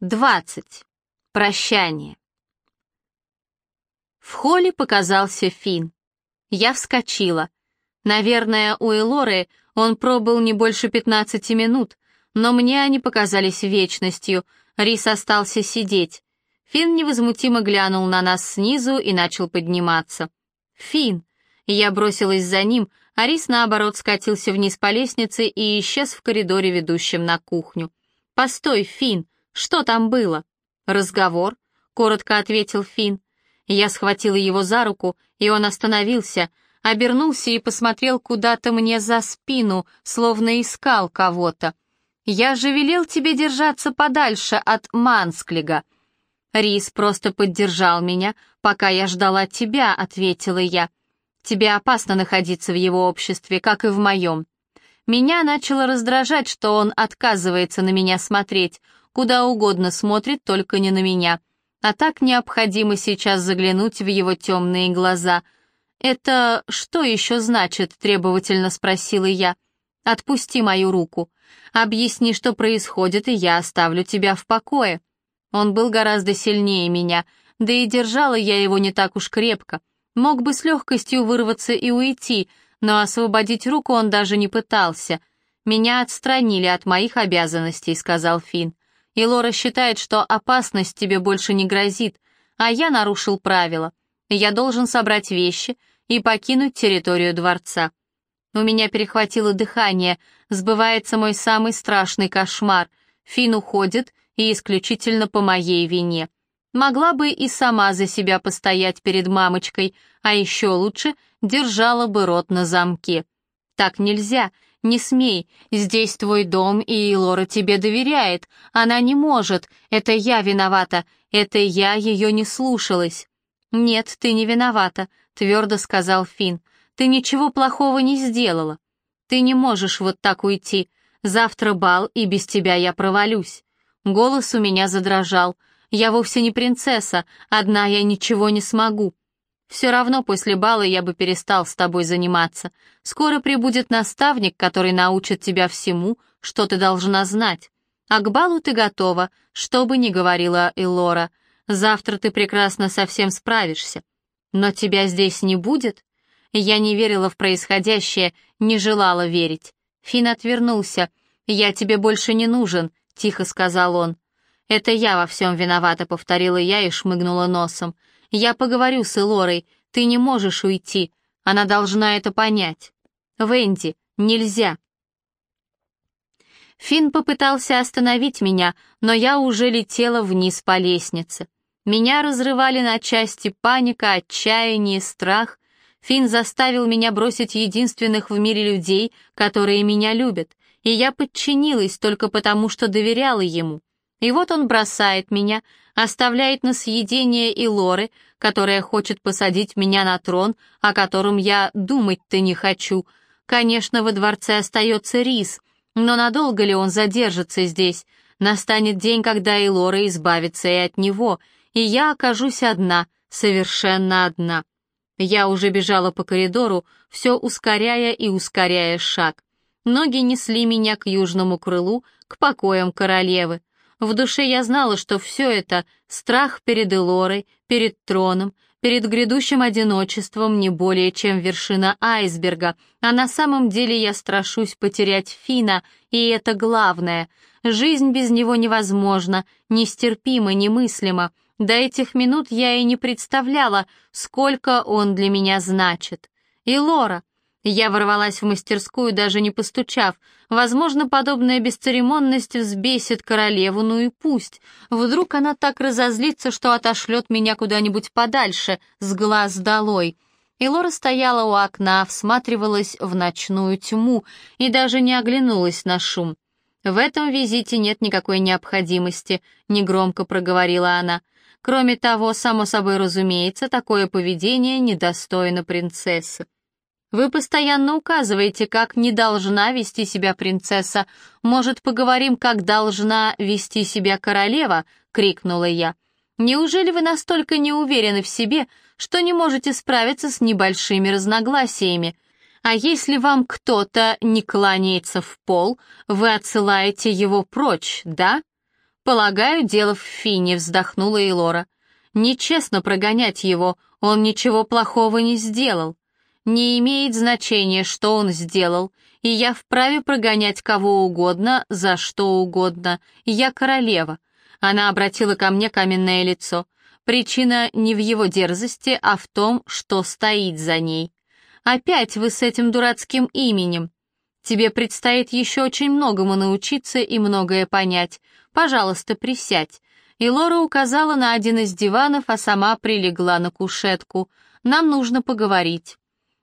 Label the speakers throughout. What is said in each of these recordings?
Speaker 1: 20. Прощание. В холле показался Финн. Я вскочила. Наверное, у Элоры он пробыл не больше 15 минут, но мне они показались вечностью. Рис остался сидеть. Финн невозмутимо глянул на нас снизу и начал подниматься. «Финн!» Я бросилась за ним, а Рис, наоборот, скатился вниз по лестнице и исчез в коридоре, ведущем на кухню. «Постой, Финн!» «Что там было?» «Разговор», — коротко ответил Финн. Я схватила его за руку, и он остановился, обернулся и посмотрел куда-то мне за спину, словно искал кого-то. «Я же велел тебе держаться подальше от Мансклига». «Рис просто поддержал меня, пока я ждала тебя», — ответила я. «Тебе опасно находиться в его обществе, как и в моем». Меня начало раздражать, что он отказывается на меня смотреть куда угодно смотрит, только не на меня. А так необходимо сейчас заглянуть в его темные глаза. «Это что еще значит?» — требовательно спросила я. «Отпусти мою руку. Объясни, что происходит, и я оставлю тебя в покое». Он был гораздо сильнее меня, да и держала я его не так уж крепко. Мог бы с легкостью вырваться и уйти, но освободить руку он даже не пытался. «Меня отстранили от моих обязанностей», — сказал Финн и Лора считает, что опасность тебе больше не грозит, а я нарушил правила. Я должен собрать вещи и покинуть территорию дворца. У меня перехватило дыхание, сбывается мой самый страшный кошмар. Фин уходит, и исключительно по моей вине. Могла бы и сама за себя постоять перед мамочкой, а еще лучше держала бы рот на замке. Так нельзя, не смей, здесь твой дом, и Лора тебе доверяет. Она не может, это я виновата, это я ее не слушалась». «Нет, ты не виновата», — твердо сказал Финн. «Ты ничего плохого не сделала. Ты не можешь вот так уйти. Завтра бал, и без тебя я провалюсь». Голос у меня задрожал. «Я вовсе не принцесса, одна я ничего не смогу. Все равно после бала я бы перестал с тобой заниматься. Скоро прибудет наставник, который научит тебя всему, что ты должна знать. А к балу ты готова, что бы ни говорила Элора. Завтра ты прекрасно совсем справишься. Но тебя здесь не будет? Я не верила в происходящее, не желала верить. Фин отвернулся. «Я тебе больше не нужен», — тихо сказал он. «Это я во всем виновата», — повторила я и шмыгнула носом. Я поговорю с Элорой, ты не можешь уйти, она должна это понять. Венди, нельзя. Финн попытался остановить меня, но я уже летела вниз по лестнице. Меня разрывали на части паника, отчаяние, страх. Финн заставил меня бросить единственных в мире людей, которые меня любят, и я подчинилась только потому, что доверяла ему. И вот он бросает меня, оставляет на съедение и Лоры, которая хочет посадить меня на трон, о котором я думать-то не хочу. Конечно, во дворце остается рис, но надолго ли он задержится здесь? Настанет день, когда и Лора избавится и от него, и я окажусь одна, совершенно одна. Я уже бежала по коридору, все ускоряя и ускоряя шаг. Ноги несли меня к южному крылу, к покоям королевы. В душе я знала, что все это — страх перед Элорой, перед троном, перед грядущим одиночеством не более чем вершина айсберга, а на самом деле я страшусь потерять Фина, и это главное. Жизнь без него невозможна, нестерпима, немыслима. До этих минут я и не представляла, сколько он для меня значит. И Лора, я ворвалась в мастерскую, даже не постучав. Возможно, подобная бесцеремонность взбесит королеву, ну и пусть. Вдруг она так разозлится, что отошлет меня куда-нибудь подальше, с глаз долой. И стояла у окна, всматривалась в ночную тьму и даже не оглянулась на шум. «В этом визите нет никакой необходимости», — негромко проговорила она. «Кроме того, само собой разумеется, такое поведение недостойно принцессы». Вы постоянно указываете, как не должна вести себя принцесса. Может, поговорим, как должна вести себя королева?» — крикнула я. «Неужели вы настолько не уверены в себе, что не можете справиться с небольшими разногласиями? А если вам кто-то не кланяется в пол, вы отсылаете его прочь, да? «Полагаю, дело в Фине», — вздохнула Элора. «Нечестно прогонять его, он ничего плохого не сделал. Не имеет значения, что он сделал, и я вправе прогонять кого угодно, за что угодно. Я королева». Она обратила ко мне каменное лицо. Причина не в его дерзости, а в том, что стоит за ней. «Опять вы с этим дурацким именем. Тебе предстоит еще очень многому научиться и многое понять. Пожалуйста, присядь». И Лора указала на один из диванов, а сама прилегла на кушетку. «Нам нужно поговорить».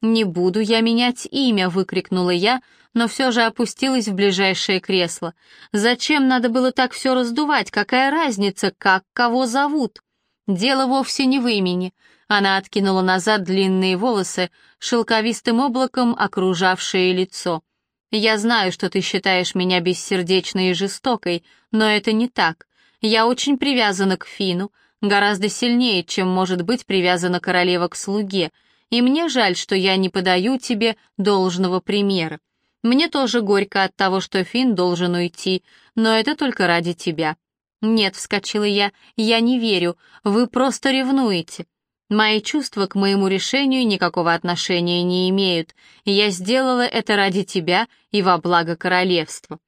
Speaker 1: «Не буду я менять имя», — выкрикнула я, но все же опустилась в ближайшее кресло. «Зачем надо было так все раздувать? Какая разница, как кого зовут?» «Дело вовсе не в имени». Она откинула назад длинные волосы, шелковистым облаком окружавшее лицо. «Я знаю, что ты считаешь меня бессердечной и жестокой, но это не так. Я очень привязана к Фину, гораздо сильнее, чем может быть привязана королева к слуге, и мне жаль, что я не подаю тебе должного примера. Мне тоже горько от того, что Фин должен уйти, но это только ради тебя». «Нет», — вскочила я, — «я не верю, вы просто ревнуете. Мои чувства к моему решению никакого отношения не имеют. Я сделала это ради тебя и во благо королевства.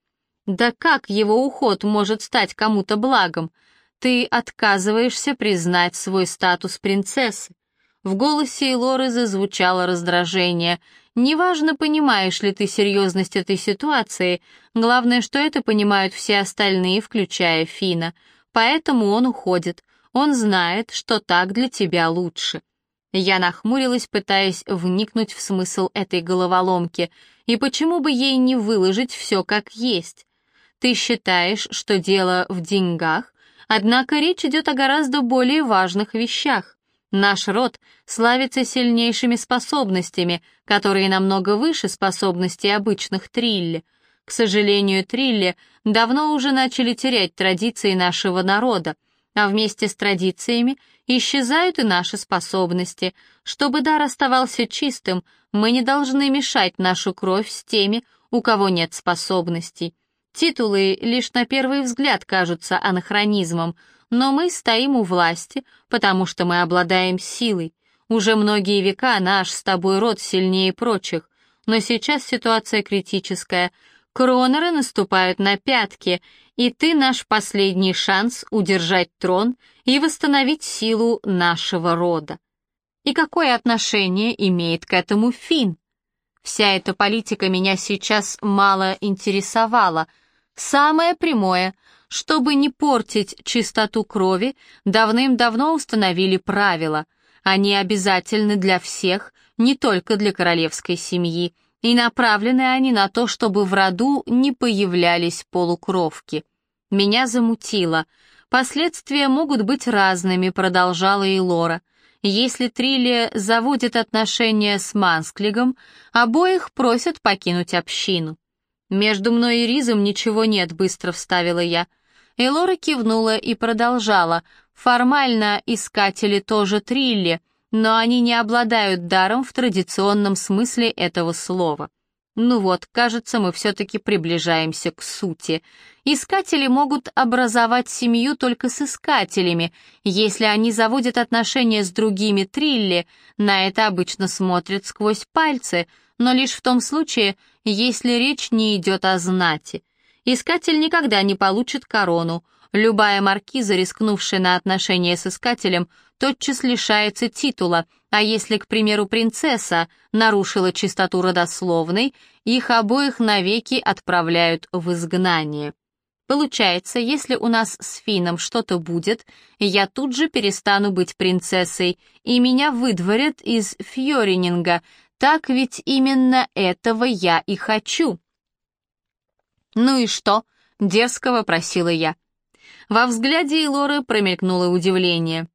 Speaker 1: Да как его уход может стать кому-то благом? Ты отказываешься признать свой статус принцессы. В голосе Лоры зазвучало раздражение. Неважно, понимаешь ли ты серьезность этой ситуации, главное, что это понимают все остальные, включая Фина. Поэтому он уходит. Он знает, что так для тебя лучше. Я нахмурилась, пытаясь вникнуть в смысл этой головоломки, и почему бы ей не выложить все как есть. Ты считаешь, что дело в деньгах, однако речь идет о гораздо более важных вещах. Наш род славится сильнейшими способностями, которые намного выше способностей обычных трилли. К сожалению, трилли давно уже начали терять традиции нашего народа, а вместе с традициями исчезают и наши способности. Чтобы дар оставался чистым, мы не должны мешать нашу кровь с теми, у кого нет способностей. Титулы лишь на первый взгляд кажутся анахронизмом, но мы стоим у власти, потому что мы обладаем силой. Уже многие века наш с тобой род сильнее прочих, но сейчас ситуация критическая. Кронеры наступают на пятки, и ты наш последний шанс удержать трон и восстановить силу нашего рода. И какое отношение имеет к этому Фин? Вся эта политика меня сейчас мало интересовала. Самое прямое, чтобы не портить чистоту крови, давным-давно установили правила. Они обязательны для всех, не только для королевской семьи, и направлены они на то, чтобы в роду не появлялись полукровки. Меня замутило. Последствия могут быть разными, продолжала и Лора. Если Трилия заводит отношения с Мансклигом, обоих просят покинуть общину. «Между мной и Ризом ничего нет», — быстро вставила я. Элора кивнула и продолжала. «Формально искатели тоже Трилли, но они не обладают даром в традиционном смысле этого слова. Ну вот, кажется, мы все-таки приближаемся к сути. Искатели могут образовать семью только с искателями. Если они заводят отношения с другими трилли, на это обычно смотрят сквозь пальцы, но лишь в том случае, если речь не идет о знати. Искатель никогда не получит корону. Любая маркиза, рискнувшая на отношения с искателем, тотчас лишается титула, а если, к примеру, принцесса нарушила чистоту родословной, их обоих навеки отправляют в изгнание. Получается, если у нас с Фином что-то будет, я тут же перестану быть принцессой, и меня выдворят из Фьорининга, так ведь именно этого я и хочу. «Ну и что?» — дерзко вопросила я. Во взгляде Элоры промелькнуло удивление.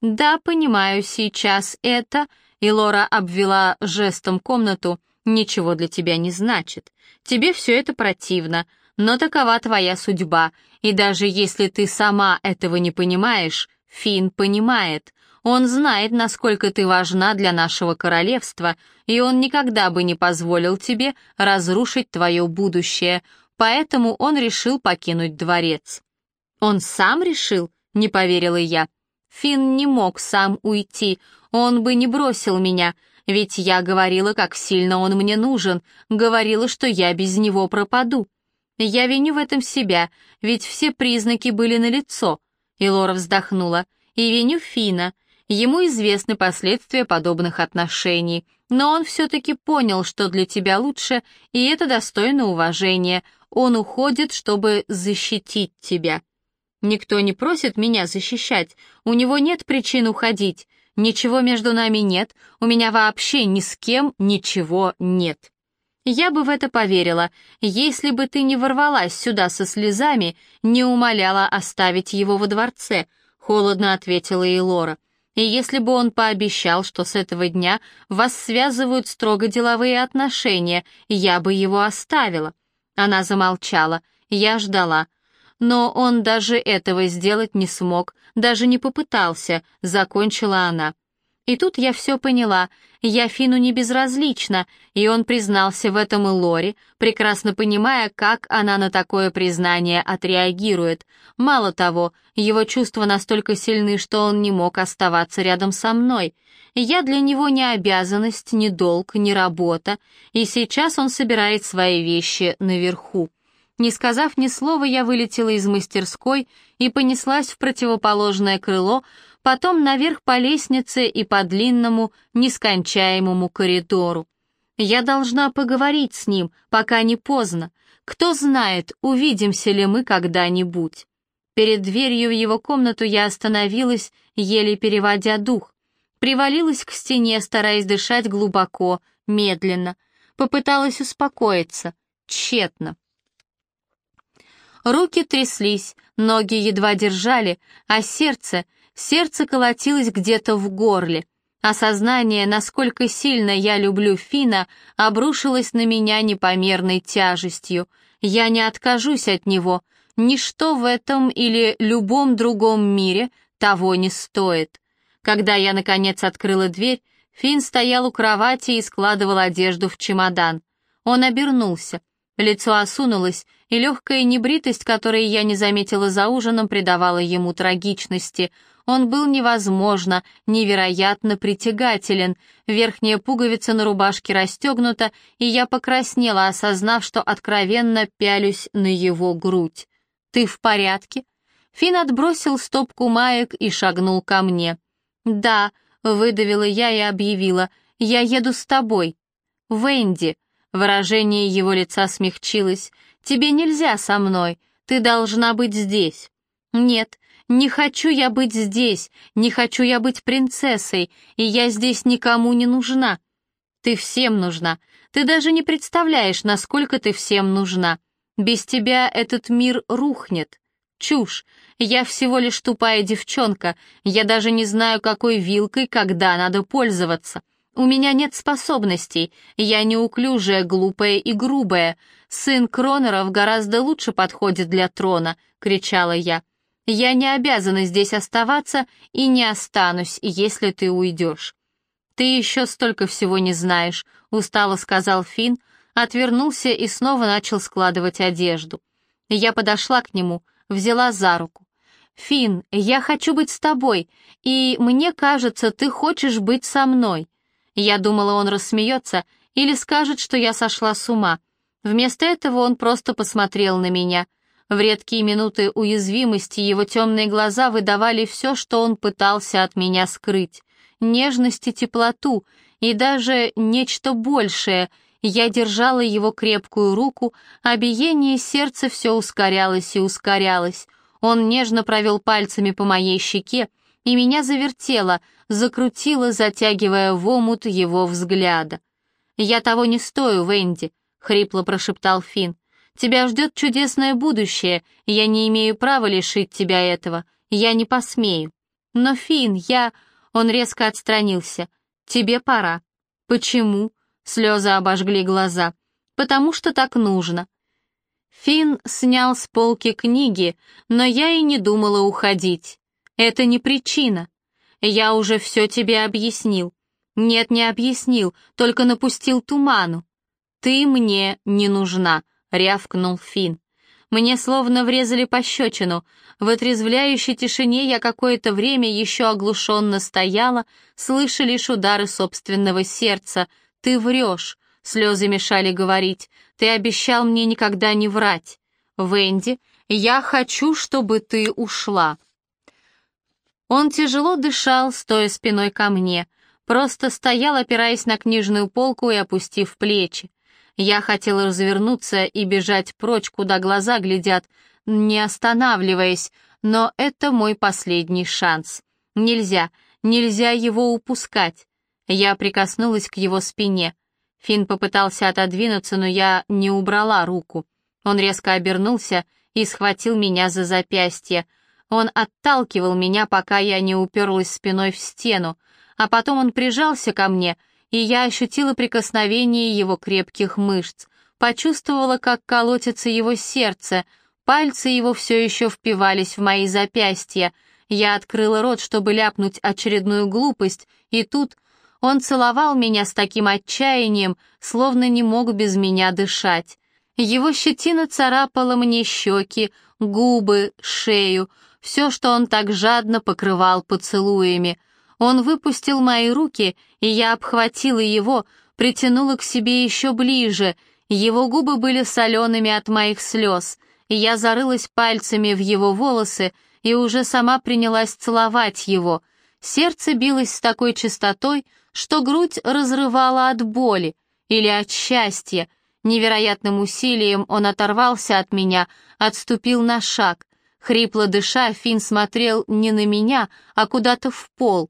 Speaker 1: «Да, понимаю, сейчас это...» И Лора обвела жестом комнату. «Ничего для тебя не значит. Тебе все это противно, но такова твоя судьба, и даже если ты сама этого не понимаешь, Фин понимает. Он знает, насколько ты важна для нашего королевства, и он никогда бы не позволил тебе разрушить твое будущее, поэтому он решил покинуть дворец. «Он сам решил?» — не поверила я. Финн не мог сам уйти, он бы не бросил меня, ведь я говорила, как сильно он мне нужен, говорила, что я без него пропаду. Я виню в этом себя, ведь все признаки были налицо. И Лора вздохнула. И виню Фина. Ему известны последствия подобных отношений, но он все-таки понял, что для тебя лучше, и это достойно уважения. Он уходит, чтобы защитить тебя. Никто не просит меня защищать, у него нет причин уходить. Ничего между нами нет, у меня вообще ни с кем ничего нет. Я бы в это поверила, если бы ты не ворвалась сюда со слезами, не умоляла оставить его во дворце, холодно ответила ей Лора. И если бы он пообещал, что с этого дня вас связывают строго деловые отношения, я бы его оставила. Она замолчала, я ждала. Но он даже этого сделать не смог, даже не попытался, закончила она. И тут я все поняла. Я Фину не безразлична, и он признался в этом и Лори, прекрасно понимая, как она на такое признание отреагирует. Мало того, его чувства настолько сильны, что он не мог оставаться рядом со мной. Я для него не обязанность, не долг, не работа, и сейчас он собирает свои вещи наверху. Не сказав ни слова, я вылетела из мастерской и понеслась в противоположное крыло, потом наверх по лестнице и по длинному, нескончаемому коридору. Я должна поговорить с ним, пока не поздно. Кто знает, увидимся ли мы когда-нибудь. Перед дверью в его комнату я остановилась, еле переводя дух. Привалилась к стене, стараясь дышать глубоко, медленно. Попыталась успокоиться. Тщетно. Руки тряслись, ноги едва держали, а сердце, Сердце колотилось где-то в горле. Осознание, насколько сильно я люблю Фина, обрушилось на меня непомерной тяжестью. Я не откажусь от него. Ничто в этом или любом другом мире того не стоит. Когда я, наконец, открыла дверь, Фин стоял у кровати и складывал одежду в чемодан. Он обернулся. Лицо осунулось, и легкая небритость, которой я не заметила за ужином, придавала ему трагичности. Он был невозможно, невероятно притягателен. Верхняя пуговица на рубашке расстегнута, и я покраснела, осознав, что откровенно пялюсь на его грудь. «Ты в порядке?» Фин отбросил стопку маек и шагнул ко мне. «Да», — выдавила я и объявила, — «я еду с тобой». «Венди», — выражение его лица смягчилось, — «тебе нельзя со мной, ты должна быть здесь». «Нет, не хочу я быть здесь, не хочу я быть принцессой, и я здесь никому не нужна. Ты всем нужна. Ты даже не представляешь, насколько ты всем нужна. Без тебя этот мир рухнет. Чушь. Я всего лишь тупая девчонка. Я даже не знаю, какой вилкой когда надо пользоваться. У меня нет способностей. Я неуклюжая, глупая и грубая. Сын Кронеров гораздо лучше подходит для трона, кричала я. Я не обязана здесь оставаться и не останусь, если ты уйдешь. Ты еще столько всего не знаешь, устало сказал Финн, отвернулся и снова начал складывать одежду. Я подошла к нему, взяла за руку. «Финн, я хочу быть с тобой, и мне кажется, ты хочешь быть со мной». Я думала, он рассмеется или скажет, что я сошла с ума. Вместо этого он просто посмотрел на меня. В редкие минуты уязвимости его темные глаза выдавали все, что он пытался от меня скрыть. Нежность и теплоту, и даже нечто большее. Я держала его крепкую руку, а биение сердца все ускорялось и ускорялось. Он нежно провел пальцами по моей щеке, и меня завертело, закрутило, затягивая в омут его взгляда. «Я того не стою, Венди», — хрипло прошептал Финн. Тебя ждет чудесное будущее, я не имею права лишить тебя этого. Я не посмею. Но, Фин, я...» Он резко отстранился. «Тебе пора». «Почему?» Слезы обожгли глаза. «Потому что так нужно». Фин снял с полки книги, но я и не думала уходить. Это не причина. Я уже все тебе объяснил. Нет, не объяснил, только напустил туману. Ты мне не нужна, — рявкнул Финн. Мне словно врезали пощечину. В отрезвляющей тишине я какое-то время еще оглушенно стояла, слыша лишь удары собственного сердца. «Ты врешь!» — слезы мешали говорить. «Ты обещал мне никогда не врать!» «Венди, я хочу, чтобы ты ушла!» Он тяжело дышал, стоя спиной ко мне, просто стоял, опираясь на книжную полку и опустив плечи. Я хотела развернуться и бежать прочь, куда глаза глядят, не останавливаясь, но это мой последний шанс. Нельзя, нельзя его упускать. Я прикоснулась к его спине. Финн попытался отодвинуться, но я не убрала руку. Он резко обернулся и схватил меня за запястье. Он отталкивал меня, пока я не уперлась спиной в стену, а потом он прижался ко мне — и я ощутила прикосновение его крепких мышц, почувствовала, как колотится его сердце, пальцы его все еще впивались в мои запястья. Я открыла рот, чтобы ляпнуть очередную глупость, и тут он целовал меня с таким отчаянием, словно не мог без меня дышать. Его щетина царапала мне щеки, губы, шею, все, что он так жадно покрывал поцелуями. Он выпустил мои руки, и я обхватила его, притянула к себе еще ближе. Его губы были солеными от моих слез. Я зарылась пальцами в его волосы и уже сама принялась целовать его. Сердце билось с такой частотой, что грудь разрывала от боли или от счастья. Невероятным усилием он оторвался от меня, отступил на шаг. Хрипло дыша, Финн смотрел не на меня, а куда-то в пол.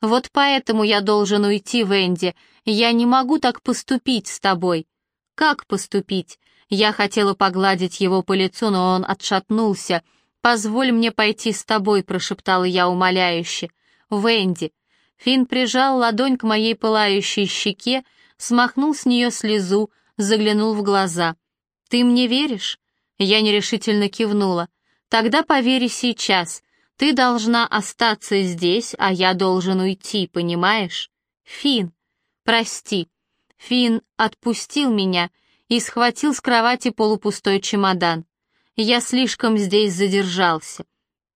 Speaker 1: Вот поэтому я должен уйти, Венди. Я не могу так поступить с тобой. Как поступить? Я хотела погладить его по лицу, но он отшатнулся. «Позволь мне пойти с тобой», — прошептала я умоляюще. «Венди». Финн прижал ладонь к моей пылающей щеке, смахнул с нее слезу, заглянул в глаза. «Ты мне веришь?» Я нерешительно кивнула. «Тогда повери сейчас. Ты должна остаться здесь, а я должен уйти, понимаешь? Фин, прости. Фин отпустил меня и схватил с кровати полупустой чемодан. Я слишком здесь задержался.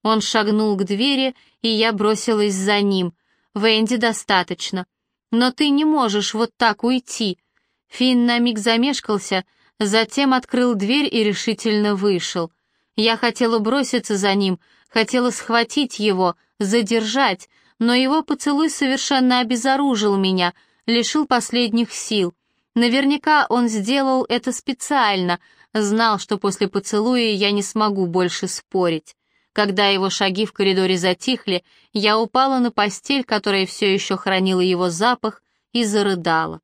Speaker 1: Он шагнул к двери, и я бросилась за ним. Венди достаточно. Но ты не можешь вот так уйти. Фин на миг замешкался, затем открыл дверь и решительно вышел. Я хотела броситься за ним, хотела схватить его, задержать, но его поцелуй совершенно обезоружил меня, лишил последних сил. Наверняка он сделал это специально, знал, что после поцелуя я не смогу больше спорить. Когда его шаги в коридоре затихли, я упала на постель, которая все еще хранила его запах, и зарыдала.